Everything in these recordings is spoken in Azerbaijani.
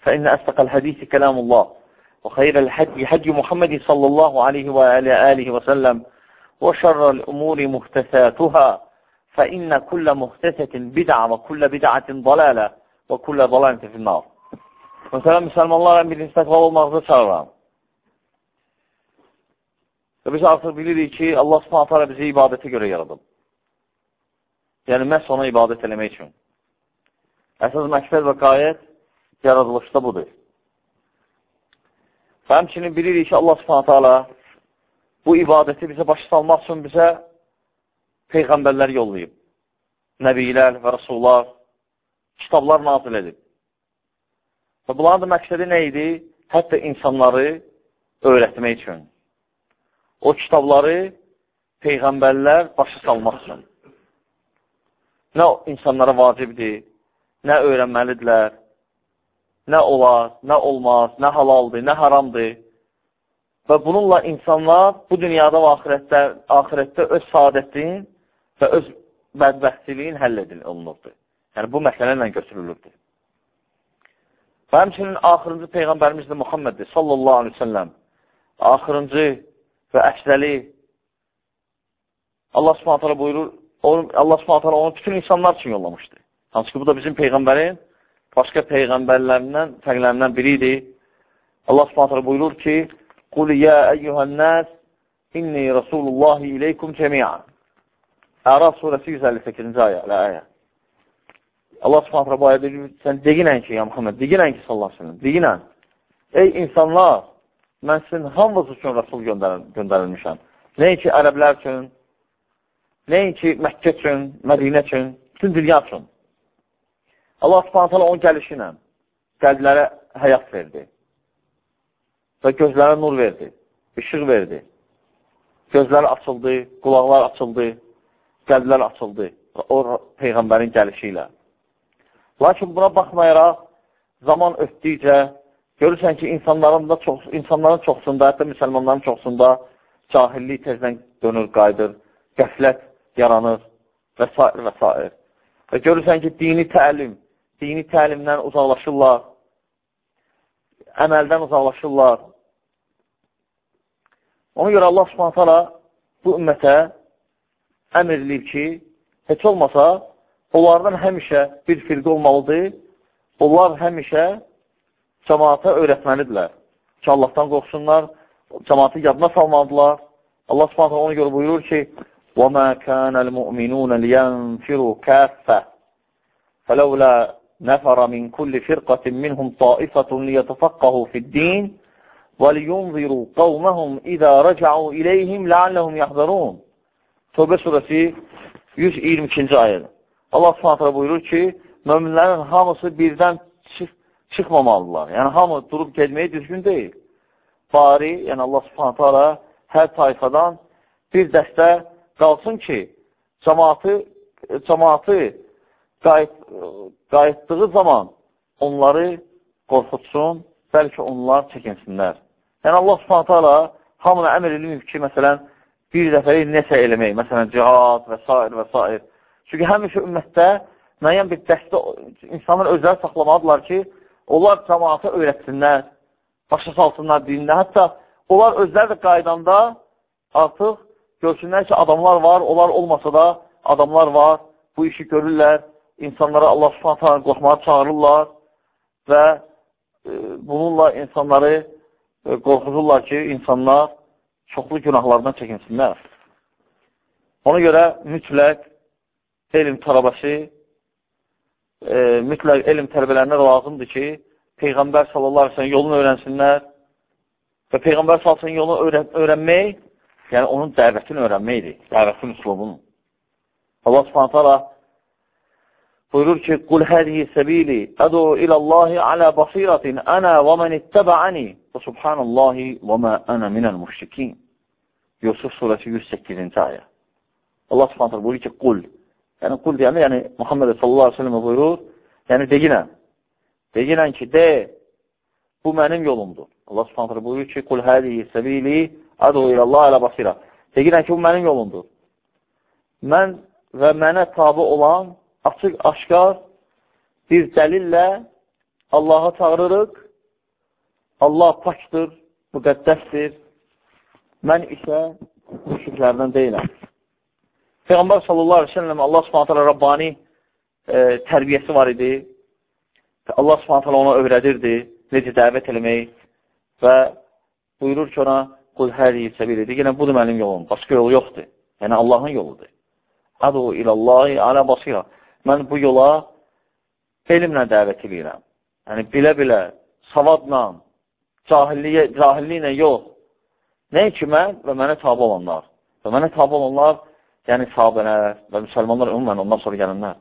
فإن أصدق الحديث كلام الله وخير الحدي حدي محمد صلى الله عليه وآله وسلم وشر الأمور مهتثاتها فإن كل مهتثة بدعة وكل بدعة ضلالة وكل ضلالة في النار وسلام سلام الله رحمه الله رحمه الله رحمه الله رحمه biz artıq bilirik ki, Allah s.a. bizi ibadətə görə yaradıb. Yəni, məhz ona ibadət eləmək üçün. Əsas məqsəd və qayət yaradılışda budur. Və həmçinin bilirik ki, Allah subhanətə alə bu ibadəti bizə başa salmaq üçün bizə peyğəmbərlər yollayıb. Nəbilər və rəsullar, kitablar nazil edib. Və bunların da məqsədi nə idi? Hətta insanları öyrətmək üçün o kitabları peyğəmbərlər başa salmaq üçün. Nə insanlara vacibdir, nə öyrənməlidirlər, nə olar, nə olmaz, nə halaldır, nə haramdır. Və bununla insanlar bu dünyada və axirətdə, axirətdə öz saadətin və öz bədbəxtiliyin həll edilir, olunurdur. Yəni, bu məsələ ilə götürülürdür. Və həmçinin axırıncı Peyğəmbərimiz də Muhammeddir, sallallahu aleyhi ve selləm. Axırıncı və əksəli Allah subhanətələ buyurur, Allah subhanətələ onu bütün insanlar üçün yollamışdı. Hansı ki, bu da bizim Peyğəmbərin başqa Peyğəmbərlərindən, fərqlərindən biridir. Allah subhanətələ buyurur ki, Qul yə əyyuhənnəs inni Rasulullahi ileykum cəmiyyən. Əraf surəsi 158-ci ayə, ayə. Allah subhanətələ bu ayədə sən deginən ki, ya Muhammed, deginən ki, sallallahu aleyhi ve sellem, deginən. Ey insanlar, mən sizin hamınız üçün Rasul göndəril göndərilmişəm. Nəinki ərəblər üçün, nəinki Məkkə üçün, Mədinə üçün, bütün dünya üçün. Allah subhanətələ onun gəlişi ilə qəlblərə həyat verdi və gözlərə nur verdi, işıq verdi. Gözlər açıldı, qulaqlar açıldı, qəlblər açıldı o Peyğəmbərin gəlişi ilə. Lakin buna baxmayaraq, zaman ötdükcə Görürsən ki, insanların da çox, insanların çoxsunda, hətta müsəlmanların çoxsunda cahillik tezdən dönür, qayıdır, qəflət yaranır və s. və s. Və görürsən ki, dini təlim, dini təlimdən uzaqlaşırlar, əməldən uzaqlaşırlar. Ona görə Allah subhanətələ bu ümmətə əmr edir ki, heç olmasa onlardan həmişə bir firqə olmalıdır, onlar həmişə cəmaata öyrətməlidirlər ki, Allahdan qorxsunlar, cəmaatı yadına salmalıdırlar. Allah subhanətə ona görə buyurur ki, وَمَا كَانَ الْمُؤْمِنُونَ لِيَنْفِرُوا كَافَّةً فَلَوْلَا نَفَرَ مِنْ كُلِّ فِرْقَةٍ مِّنْهُمْ طَائِفَةٌ لِيَتَفَقَّهُوا فِي الدِّينِ وَلِيُنْظِرُوا قَوْمَهُمْ إِذَا رَجَعُوا إِلَيْهِمْ لَعَلَّهُمْ يَحْذَرُونَ Tövbə surəsi 122-ci ayədir. Allah subhanətə buyurur ki, möminlərin hamısı birdən çift çıxmamalıdırlar. Yəni, hamı durub gedməyi düzgün deyil. Bari, yəni Allah subhanətə alə hər tayfadan bir dəstə qalsın ki, cəmatı, cəmatı qayıt, qayıtdığı zaman onları qorxutsun, bəlkə onlar çəkinsinlər. Yəni Allah subhanətə alə hamına əmr edilməyib ki, məsələn, bir dəfəli nəsə eləmək, məsələn, cihad və s. və s. Çünki həmişə ümmətdə müəyyən bir dəstə insanlar özləri saxlamalıdırlar ki, Onlar cəmaata öyrətsinlər, başa salsınlar dinlə. Hətta onlar özləri də qaydanda artıq görsünlər ki, adamlar var, onlar olmasa da adamlar var, bu işi görürlər, insanlara Allah subhanətə qorxmağa çağırırlar və e, bununla insanları e, qorxudurlar ki, insanlar çoxlu günahlardan çəkinsinlər. Ona görə mütləq elm tələbəsi, e, mütləq elm tələbələrinə lazımdır ki, Peyğəmbər sallallahu aleyhi yolunu öyrənsinlər və Peyğəmbər sallallahu aleyhi yolunu öyrən öyrənmək, yəni onun dəvətini öyrənməkdir, dəvətin üslubunu. Allah subhanətə Allah buyurur ki, Qul hədihi səbili ədu iləllahi alə basiratin ənə və mən ittəbəəni və subhanallahi və mə ənə minəl müşrikin. Yusuf surəsi 108-ci ayə. Allah subhanətə buyurur ki, qul. Yəni, qul deyəndə, yəni Muhammed sallallahu aleyhi ve sellem buyurur, yəni deginən. Deginən ki, de, bu mənim yolumdur. Allah subhanətə buyurur ki, qul hədihi səbili ədu iləllahi alə basira. Deginən ki, bu mənim yolumdur. Mən və mənə tabi olan açıq, aşkar bir dəlillə Allaha çağırırıq. Allah pakdır, müqəddəsdir. Mən isə müşriklərdən deyiləm. Peyğəmbər sallallahu aleyhi ve sellem Allah subhanətələ Rabbani e, tərbiyəsi var idi. Allah subhanətələ ona öyrədirdi necə dəvət eləmək və buyurur ki, ona qul həriyi səbil edir. Yenə budur mənim yolum, başqa yolu yoxdur. Yəni Allahın yoludur. Adu ilallahi alə basira mən bu yola elmlə dəvət edirəm. Yəni, bilə-bilə, savadla, cahilliyə, cahilliklə yox. Nə ki, mən və mənə tabi olanlar. Və mənə tabi olanlar, yəni sahabələr və müsəlmanlar ümumən ondan sonra gələnlər.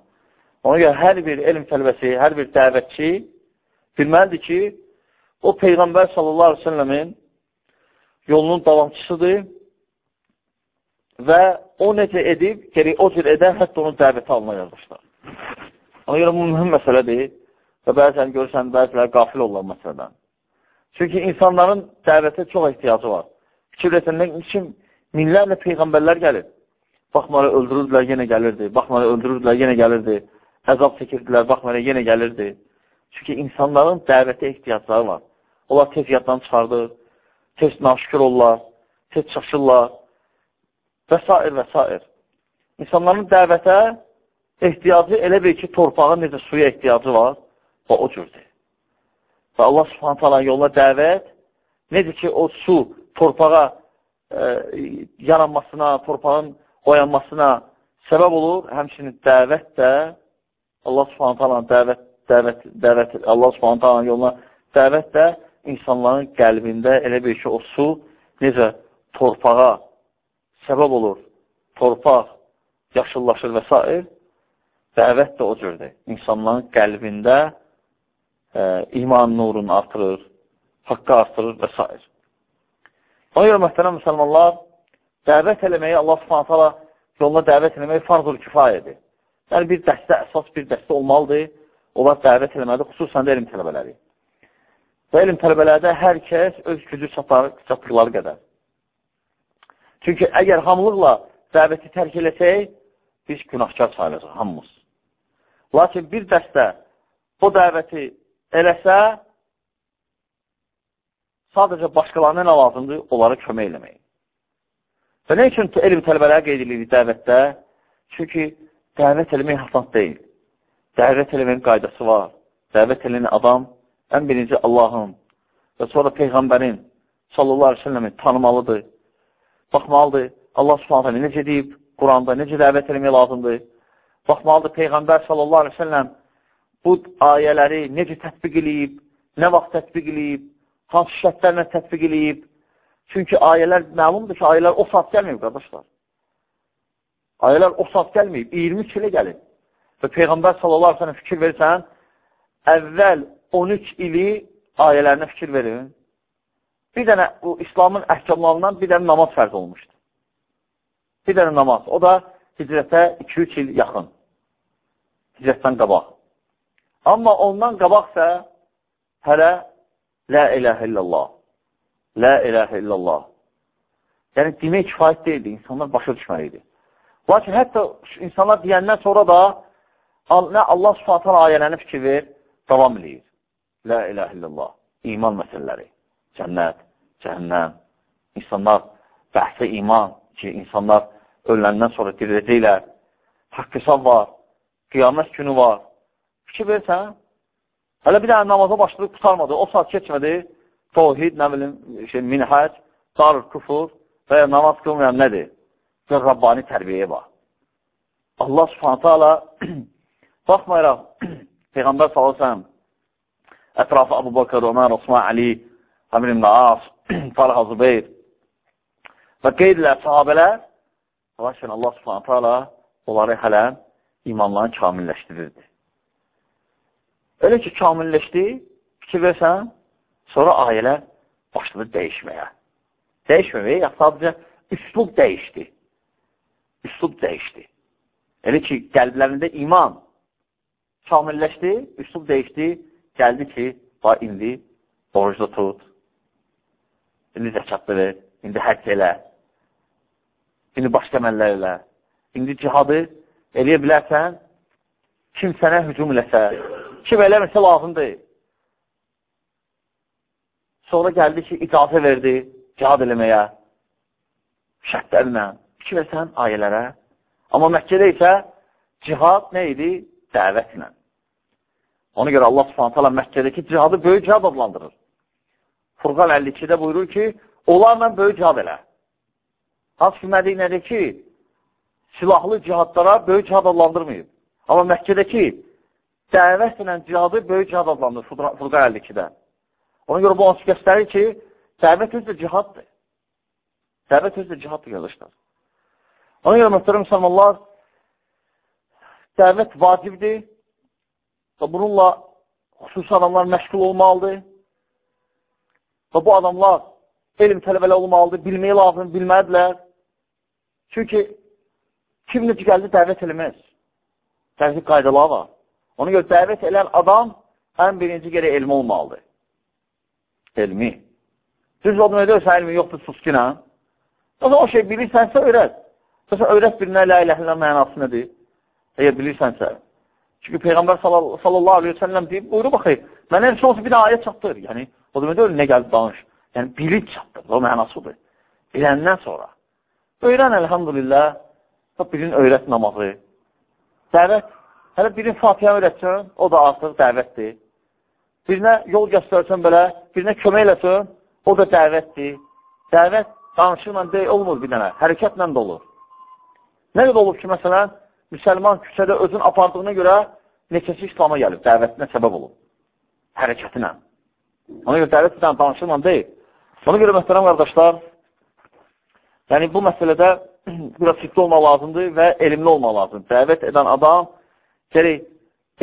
Ona görə hər bir elm tələbəsi, hər bir dəvətçi bilməlidir ki, o Peyğəmbər sallallahu aleyhi ve sellemin yolunun davamçısıdır və o necə edib, geri o cür edən, hətta onun dəvəti alına yazmışlar. Ona görə bu mühüm məsələdir və bəzən görürsən, bəzilər qafil olurlar məsələdən. Çünki insanların dəvətə çox ehtiyacı var. Fikir etsən, nə üçün minlərlə peyğəmbərlər gəlir? Baxmalı öldürürdülər, yenə gəlirdi. Baxmalı öldürürdülər, yenə gəlirdi. Əzab çəkirdilər, baxmalı yenə gəlirdi. Çünki insanların dəvətə ehtiyacları var. Onlar tez yaddan çıxardır, tez naşükür olurlar, tez çaşırlar və s. və s. İnsanların dəvətə ehtiyacı elə bir ki, torpağın necə suya ehtiyacı var, və o cürdür. Və Allah subhanət hala yoluna dəvət, necə ki, o su torpağa e, yaranmasına, torpağın oyanmasına səbəb olur, həmçinin dəvət də Allah subhanət hala dəvət, dəvət, dəvət, Allah subhanət hala yoluna dəvət də insanların qəlbində elə bir ki, o su necə torpağa səbəb olur, torpaq yaşıllaşır və s. Dəvət də o cürdür. İnsanların qəlbində e, iman nurunu artırır, haqqı artırır və s. Ona görə, mühtərəm müsəlmanlar, dəvət eləməyi Allah subhanətələ yoluna dəvət eləməyi farzul kifayədir. Yəni, bir dəstə, əsas bir dəstə olmalıdır. Onlar dəvət eləməlidir, xüsusən də elm tələbələri. Və elm tələbələrdə hər kəs öz gücü çatar, çatdıqları qədər. Çünki əgər hamılıqla dəvəti tərk eləsək, biz günahkar sayılacaq, hamımız. Lakin bir dəstə o dəvəti eləsə, sadəcə başqalarına nə lazımdır? Onlara kömək eləmək. Və nə üçün elm tələbələri qeyd edilir dəvətdə? Çünki dəvət eləmək hasan deyil. Dəvət eləməyin qaydası var. Dəvət eləyən adam ən birinci Allahın və sonra Peyğəmbərin sallallahu aleyhi ve selləmin tanımalıdır. Baxmalıdır. Allah subhanətə necə deyib Quranda, necə dəvət eləmək lazımdır baxmalıdır Peyğəmbər sallallahu aleyhi ve selləm bu ayələri necə tətbiq eləyib, nə vaxt tətbiq eləyib, hansı şərtlərlə tətbiq eləyib. Çünki ayələr, məlumdur ki, ayələr o saat gəlməyib, qardaşlar. Ayələr o saat gəlməyib, 23 ilə gəlib. Və Peyğəmbər sallallahu aleyhi ve sellem fikir verirsən, əvvəl 13 ili ayələrinə fikir verin. Bir dənə bu İslamın əhkamlarından bir dənə namaz fərz olmuşdur. Bir dənə namaz. O da hicrətə 2-3 il yaxın hicrətdən qabaq. Amma ondan qabaqsə hələ Lə iləhə illallah. Lə iləhə illallah. Yəni, demək kifayət deyildi, insanlar başa düşməliydi. Lakin hətta insanlar deyəndən sonra da nə Allah subhanətən ayələrini fikir ver, davam edir. Lə iləhə illallah. İman məsələləri, cənnət, cəhənnəm, insanlar bəhsə iman ki, insanlar öləndən sonra diriləcəklər, haqq hesab var, qiyamət günü var. Fikir versən, Hələ bir dənə namaza başlayıb tutarmadı, o saat keçmədi, tohid, nə bilim, şey, minhəc, darır küfur və ya namaz qılmayan nədir? Gör, Rabbani tərbiyəyə bax. Allah subhanətə ala baxmayaraq, Peyğəmbər salasəm, ətrafı Abu Bakır, Ömər, Osman, Ali, Əmr ibn As, Talha Zübeyir və qeydilər sahabələr, lakin Allah subhanətə ala onları hələ imanlarını kamilləşdirirdi. Elə ki, kamilləşdi, fikir versən, sonra ayələr başladı dəyişməyə. Dəyişməməyə, ya sadəcə üslub dəyişdi. Üslub dəyişdi. Elə ki, qəlblərində iman kamilləşdi, üslub dəyişdi, gəldi ki, va indi orucda tut, indi zəkatlı ver, indi həcc elə, indi başqa əməllər elə, indi cihadı eləyə bilərsən, kim sənə hücum eləsə, kim eləmirsə lazımdır. Sonra gəldi ki, icazə verdi cihad eləməyə, şərtlərlə, fikir versən ayələrə. Amma Məkkədə isə cihad nə idi? Dəvətlə. Ona görə Allah subhanət hala Məkkədəki cihadı böyük cihad adlandırır. Furqan 52-də buyurur ki, onlarla böyük cihad elə. Hansı ki, Mədinədəki silahlı cihadlara böyük cihad adlandırmayıb. Amma Məkkədəki dəvətlə cihadı böyük cihad adlandırır Furqan 52-də. Ona görə bu hansı göstərir ki, dəvət özü də cihaddır. Dəvət özü də cihaddır, qardaşlar. Ona görə, mühtərəm müsəlmanlar, dəvət vacibdir və bununla xüsusi adamlar məşğul olmalıdır və bu adamlar elm tələbələ olmalıdır, bilməyi lazım, bilməlidirlər. Çünki Kim necə gəldi dəvət eləməz. Dəvət qaydaları var. Ona görə dəvət elən adam ən birinci gərək elmi olmalıdır. Elmi. Düz o demək deyirsən, elmi yoxdur, sus ki, nə? O şey bilirsənsə, öyrət. Məsələn, öyrət birinə lə iləhlə mənası nədir? Əgər bilirsənsə. Çünki Peyğəmbər sallallahu aleyhi ve sellem deyib, buyuru baxayım, mənə heç olsa bir də ayət çatdır. Yəni, o demək deyir, nə gəldi danış. Yəni, bilik çatdır, o mənasıdır. Biləndən sonra. Öyrən, əlhamdülillah, birin öyrət namazı. Dəvət, hələ birin Fatihə öyrətsən, o da artıq dəvətdir. Birinə yol göstərsən belə, birinə kömək eləsən, o da dəvətdir. Dəvət danışıqla deyil, olmur bir dənə, hərəkətlə də olur. Nə qədər olub ki, məsələn, müsəlman küçədə özün apardığına görə neçəsi İslama gəlib, dəvətinə səbəb olub. Hərəkətinə. Ona görə dəvət edən danışıqla deyil. Ona görə, möhtərəm qardaşlar, yəni bu məsələdə biraz ciddi olmaq lazımdır və elmli olmaq lazımdır. Dəvət edən adam gərək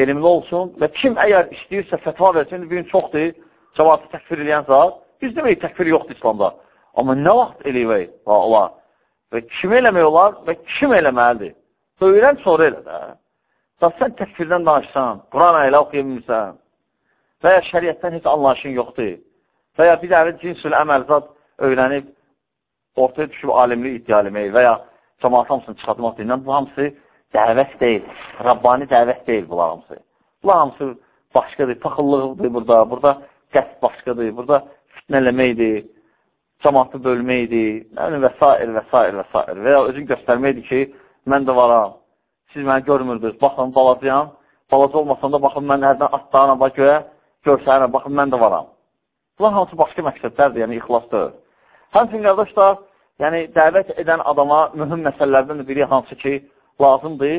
elmli olsun və kim əgər istəyirsə fətva versin, bir gün çoxdur, cəvatı təkfir eləyən zat, biz demək təkfir yoxdur İslamda. Amma nə vaxt eləyək olar və kim eləmək olar və kim eləməlidir? Öyrən sonra elə də. Da sən təkfirdən danışsan, Quran elə oxuyabilmirsən və ya şəriətdən heç anlayışın yoxdur və ya bir dənə cinsül əməlzad öyrənib ortaya düşüb alimlik iddia eləmək və ya cəmaat hamısını çıxartmaq deyilən, bu hamısı dəvət deyil, Rabbani dəvət deyil bunlar hamısı. Bunlar hamısı başqadır, taxıllıqdır burada, burada qəsb başqadır, burada fitnələməkdir, cəmaatı bölməkdir, və s. və s. və s. və ya özün göstərməkdir ki, mən də varam, siz məni görmürdünüz, baxın, balacıyam, balaca olmasan da baxın, mən hərdən atlarına bax göyə, görsənirəm, baxın, mən də varam. Bunlar hamısı başqa məqsədlərdir, yəni ixlasdır. Həmçin, qardaşlar, yəni dəvət edən adama mühüm məsələlərdən də biri hansı ki, lazımdır,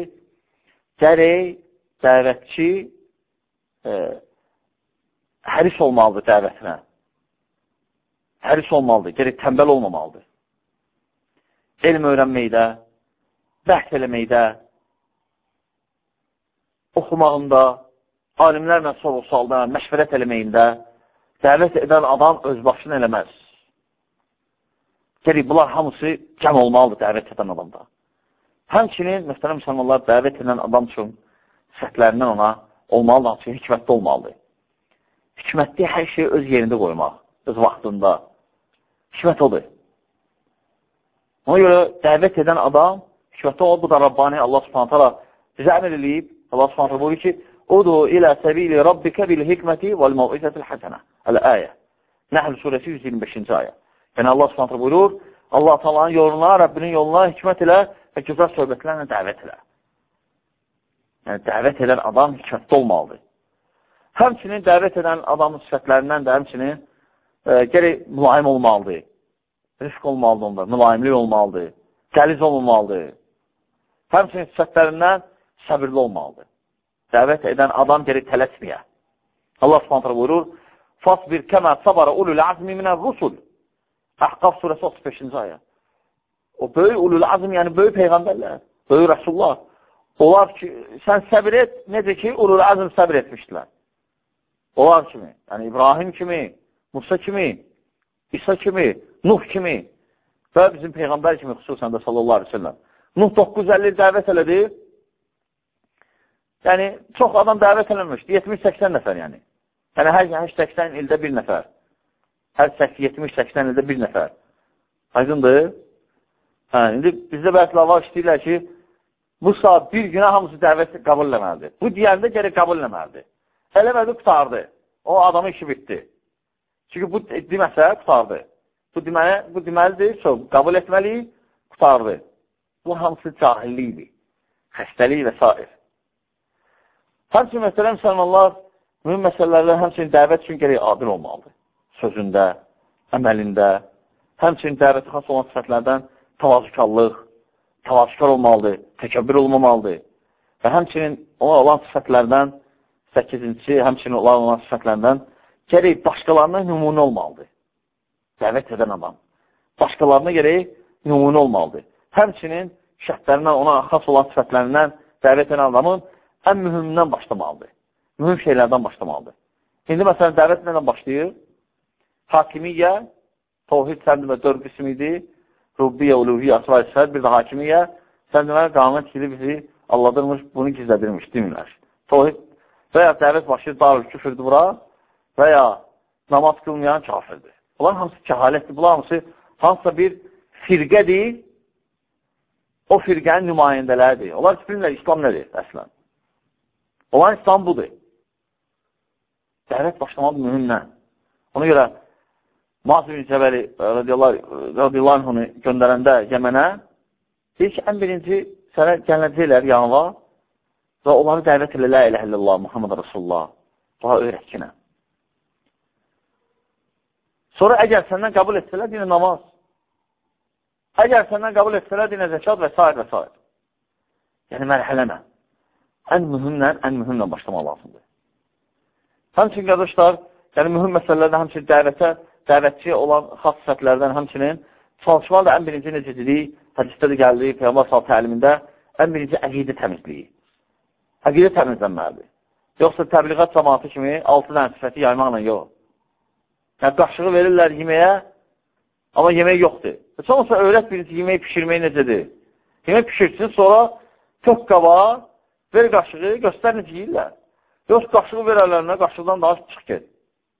gərək dəvətçi e, həris olmalıdır dəvətinə. Həris olmalıdır, gərək təmbəl olmamalıdır. Elm öyrənməkdə, bəhs eləməkdə, oxumağında, alimlərlə soru-salda, məşvərət eləməyində dəvət edən adam öz başını eləməz. Gərik, bunlar hamısı cəm olmalıdır dəvət edən adamda. Həmçinin, mühtərəm müsəlmanlar, dəvət edən adam üçün səhətlərindən ona olmalıdır, ki, hikmətli olmalıdır. Hikmətli hər şeyi öz yerində qoymaq, öz vaxtında. Hikmət odur. Ona görə dəvət edən adam, hikmətli olur, bu da Rabbani Allah subhanətələ bizə əmr eləyib, Allah subhanətələ buyur ki, Udu ilə səbili Rabbikə bil hikməti vəl məuizətil həsənə. Əl-əyə. Nəhl surəsi 125-ci ayə. Yəni Allah Subhanahu buyurur, Allah Taala'nın yoluna, Rəbbinin yoluna hikmət elə və gözəl söhbətlərlə dəvət elə. Yəni dəvət edən adam hikmətli olmalıdır. Həmçinin dəvət edən adamın sifətlərindən də həmçinin e, gerək mülayim olmalıdır. Rifq olmalıdır onlar, mülayimlik olmalıdır, qəliz olmalıdır. Həmçinin sifətlərindən səbirli olmalıdır. Dəvət edən adam gerək tələsməyə. Allah subhanətlə buyurur, Fasbir kəmə sabara ulul azmi minər rusul. Əhqaf surəsi 35-ci ayə. O böyük ulul azm, yəni böyük peyğəmbərlər, böyük rəsullar. Onlar ki, sən səbir et, necə ki, ulul azm səbir etmişdilər. Onlar kimi, yəni İbrahim kimi, Musa kimi, İsa kimi, Nuh kimi və bizim Peyğəmbər kimi xüsusən də sallallahu aleyhi ve sellem. Nuh 950 dəvət elədi. Yəni, çox adam dəvət eləmişdi, 70-80 nəfər yəni. Yəni, hər 80 ildə bir nəfər. Hər 70-80 ildə bir nəfər. Aydındır? Hə, indi bizdə bəzilə var işləyirlər ki, bu saat bir günə hamısı dəvət qəbul eləməlidir. Bu deyəndə gərək qəbul eləməlidir. Eləmədi, qutardı. O adamın işi bitdi. Çünki bu deməsə, qutardı. Bu, deməli, bu deməlidir, so, qəbul etməli, qutardı. Bu hamısı cahillikdir, xəstəlik və s. Həmçin, məsələn, müsəlmanlar mühüm məsələlərdə həmçinin dəvət üçün gerək adil olmalıdır. Sözündə, əməlində, həmçinin dəvəti xas olan sifətlərdən tavazükarlıq, tavazükar olmalıdır, təkəbbür olmamalıdır. Və həmçinin ona olan sifətlərdən, 8-ci, həmçinin olan olan sifətlərdən gerək başqalarına nümunə olmalıdır. Dəvət edən adam. Başqalarına gerək nümunə olmalıdır. Həmçinin şərtlərindən, ona xas olan sifətlərindən dəvət edən adamın ən mühümündən başlamalıdır. Mühüm şeylərdən başlamalıdır. İndi məsələn, dəvət nədən başlayır? Hakimiyyə, tohid səndə və dörd qism idi. Rubbiyyə, uluhiyyə, asva sifət, bir də hakimiyyə. Sən deməli, qanun kili bizi Allahdırmış, bunu gizlədirmiş, demirlər. Tohid və ya dəvət başlayır, darül küfürdür bura və ya namaz qılmayan kafirdir. Bunlar hamısı kəhalətdir. Bunlar hamısı hansısa bir firqədir, o firqənin nümayəndələridir. Onlar bilmirlər, İslam nədir əslən. Olan İslam budur. Dəvət başlamaq mühümlə. Ona görə Muaz bin Cəbəli radiyallahu anhını göndərəndə Yəmənə deyir ki, ən birinci sənə gələcəklər yanıva və onları dəvət elə, lə ilə illallah, Muhammed Rasulullah. Daha öyrətkinə. Sonra əgər səndən qəbul etsələr, dinə namaz. Əgər səndən qəbul etsələr, dinə zəkat və s. və s. Yəni, mərhələnə ən mühümlə, ən mühümlə başlamaq lazımdır. Həmçin, qardaşlar, yəni mühüm məsələlərdə həmçin dəvətə, dəvətçi olan xas sifətlərdən həmçinin çalışmalı da ən birinci necə dedik, hədisdə də gəldi, Peyğəmbər sal təlimində ən birinci əqidə təmizliyi. Əqidə təmizlənməlidir. Yoxsa təbliğat cəmatı kimi 6 dənə sifəti yaymaqla yox. Yəni, qaşığı verirlər yeməyə, amma yemək yoxdur. Heç olmasa öyrət birisi yemək pişirməyi necədir? Yemək pişirsin, sonra tök qaba, Ver qaşığı, göstər necə yiyirlər. Yox, qaşığı ver əllərinə, qaşıqdan daha çıx get.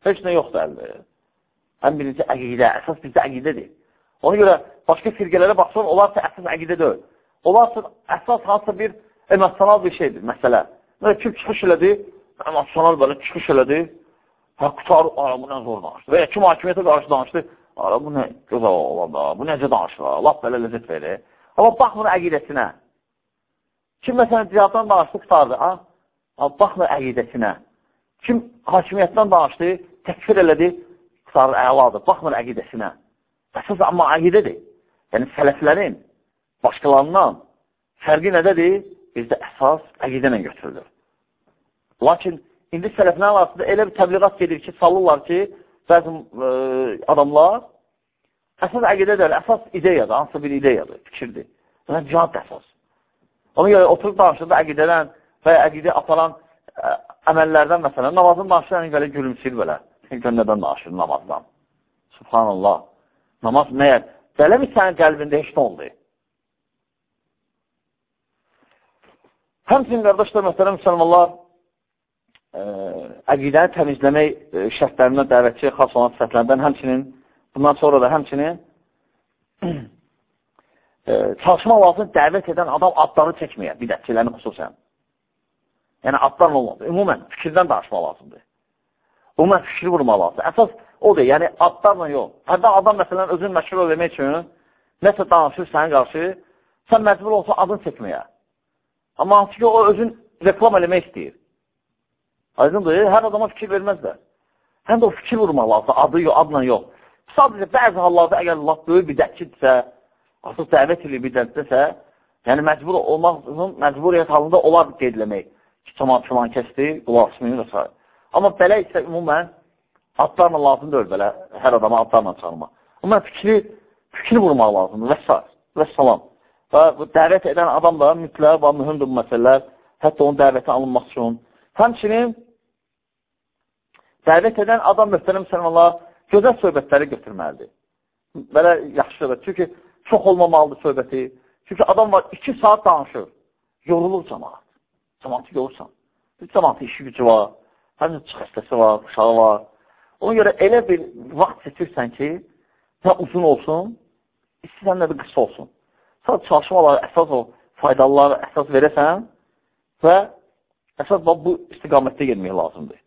Heç nə yoxdur əldə. Ən birinci əqidə, əsas bizdə əqidədir. Ona görə başqa firqələrə baxsan, onlar da əsas əqidə deyil. Onlar üçün əsas hansısa bir emosional bir şeydir, məsələ. Nə kim çıxış elədi, emosional belə çıxış elədi, hə, qutar, ara, bu nə zor danışdı. Və ya kim hakimiyyətə qarşı danışdı, ara, bu nə gözəl olar da, bu necə danışır, lap belə ləzzət verir. Amma baxmır əqidəsinə. Kim məsələn cihaddan danışdı, qutardı. Ha? Baxmır əqidəsinə. Kim hakimiyyətdən danışdı, təkfir elədi, qutardı, əladır. Baxmır əqidəsinə. Əsas amma əqidədir. Yəni sələflərin başqalarından fərqi nədədir? Bizdə əsas əqidə ilə götürülür. Lakin indi sələflərin arasında elə bir təbliğat gedir ki, salırlar ki, bəzi e, adamlar əsas əqidədir, əsas ideyadır, hansısa bir ideyadır, fikirdir. Yəni, cihad əsas. Ona görə oturub danışırdı əqidədən və ya əqidə aparan ə, əməllərdən məsələn, namazın danışırən belə gülümsür belə. Göndədən danışır namazdan. Subhanallah. Namaz məyər? Beləmi sənin qəlbində heç nə oldu? Həmçin, qardaşlar, məsələn, müsəlmanlar ə, əqidəni təmizləmək ə, şərtlərindən dəvətçi xas olan sifətlərdən həmçinin, bundan sonra da həmçinin e, çalışmaq lazım dəvət edən adam adları çəkməyə, bidətçilərini xüsusən. Yəni, adlarla olmadı. Ümumən, fikirdən danışmaq lazımdır. Ümumən, fikri vurmaq lazımdır. Əsas odur, yəni adlarla yox. Hətta adam, məsələn, özün məşhur eləmək üçün nəsə danışır sənə qarşı, sən məcbur olsa adını çəkməyə. Amma hansı ki, o özün reklam eləmək istəyir. Aydındır, hər adama fikir verməzlər. Həm də o fikir vurmaq lazım, adı yox, adla yox. Sadəcə bəzi hallarda əgər laf böyük bidətçidirsə, artıq dəvət ilə bidətdirsə, yəni məcbur olmaqın məcburiyyət halında olar qeydləmək. Ki, tamam filan kəsdi, qulaq ismini və s. Amma belə isə ümumən adlarla lazım deyil belə, hər adama adlarla çağırmaq. Amma fikri, fikri vurmaq lazımdır və s. və salam. Və bu dəvət edən adam da mütləq və mühümdür bu məsələlər, hətta onun dəvəti alınmaq üçün. Həmçinin dəvət edən adam möhtərəm müsəlmanlar gözəl söhbətləri götürməlidir. Belə yaxşı söhbət. Çünki çox olmamalıdır söhbəti. Çünki adam var, iki saat danışır. Yorulur cəmaat. Cəmaatı yorursan. Bir cəmaatı işi gücü var. Çıx xəstəsi var, uşağı var. Ona görə elə bir vaxt seçirsən ki, nə uzun olsun, istəyirsən də bir qısa olsun. Sadəcə çalışmaları əsas o faydalıları əsas verəsən və əsas bu istiqamətdə gelmək lazımdır.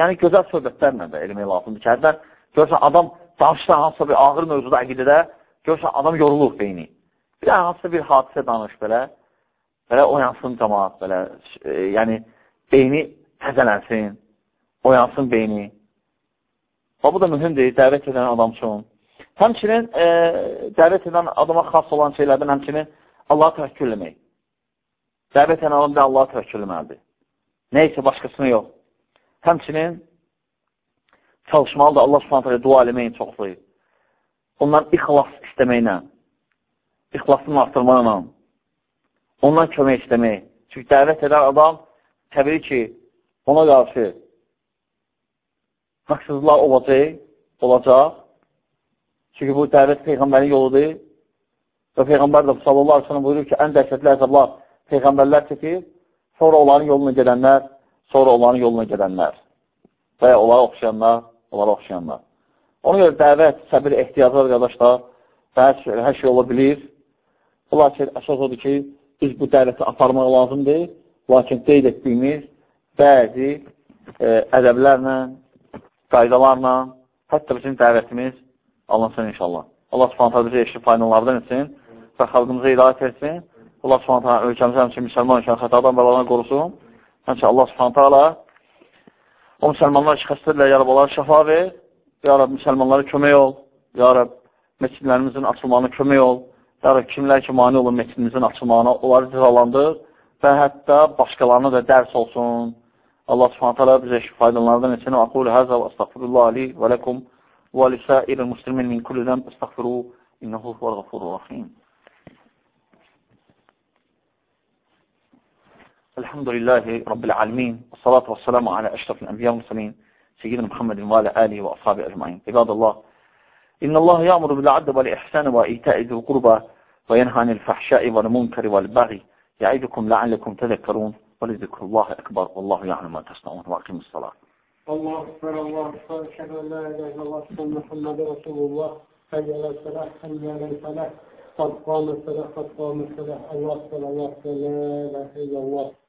Yəni, gözəl söhbətlərlə də eləmək lazımdır ki, hərdən görürsən, adam danışsa hansısa bir ağır mövzuda əqidədə, görürsən, adam yorulur beyni. Bir də hansısa bir hadisə danış belə, belə oyansın cəmaat, belə, e, yəni, beyni təzələnsin, oyansın beyni. Və bu da mühümdir, dəvət edən adam üçün. Həmçinin, e, dəvət edən adama xas olan şeylərdən həmçinin Allaha təvəkkül eləmək. Dəvət edən adam da Allaha təvəkkül eləməlidir. Nə isə başqasını yox. Həmçinin çalışmalıdır Allah subhanətə dua eləməyin çoxlayıb. Ondan ixlas istəməklə, ixlasını artırmaqla, ondan kömək istəmək. Çünki dəvət edən adam təbii ki, ona qarşı haqsızlar olacaq, olacaq. Çünki bu dəvət Peyğəmbərin yoludur. Və Peyğəmbər də sallallahu aleyhi ve sellem buyurur ki, ən dəhşətli əzablar Peyğəmbərlər çəkir, sonra onların yoluna gedənlər sonra onların yoluna gedənlər və ya onlara oxşayanlar, onlara oxşayanlar. Ona görə dəvət, səbir, ehtiyacı arkadaşlar və hər şey, hər şey ola bilir. Lakin əsas odur ki, biz bu dəvəti aparmaq lazımdır. Lakin qeyd etdiyimiz bəzi e, ədəblərlə, qaydalarla, hətta bizim dəvətimiz alınsın inşallah. Allah subhanətə bizə eşli faydalardan etsin və xalqımıza hidayət etsin. Allah subhanətə ölkəmizə həmçin müsəlman ölkən xətadan bəladan qorusun. Həmçə Allah subhanətə ala o müsəlmanlar ki, xəstədirlər, ya Rab, onlara şəfa ver, ya Rab, müsəlmanlara kömək ol, ya Rab, məscidlərimizin açılmağına kömək ol, ya Rab, kimlər ki, mani olur məscidimizin açılmağına, onları cəzalandır və hətta başqalarına da dərs olsun. Allah subhanətə ala bizə faydalardan etsin. Aqulu həzə və əstəğfirullah li və ləkum və lisəir muslimin min kulli zəm əstəğfiru innəhu huvəl ğafurur rəhim. الحمد لله رب العالمين والصلاة والسلام على أشرف الأنبياء والمرسلين سيدنا محمد وعلى آله وأصحابه أجمعين عباد الله إن الله يأمر بالعدل والإحسان وإيتاء ذي القربى وينهى عن الفحشاء والمنكر والبغي يعظكم لعلكم تذكرون ولذكر الله أكبر والله يعلم ما تصنعون وأقيموا الصلاة. الله أكبر الله أكبر. أشهد أن لا إله إلا الله محمد رسول الله. حي على الفلاح حي على الفلاح. قد قام الصلاة قد قام الصلاة. الله أكبر الله أكبر. لا إله إلا الله.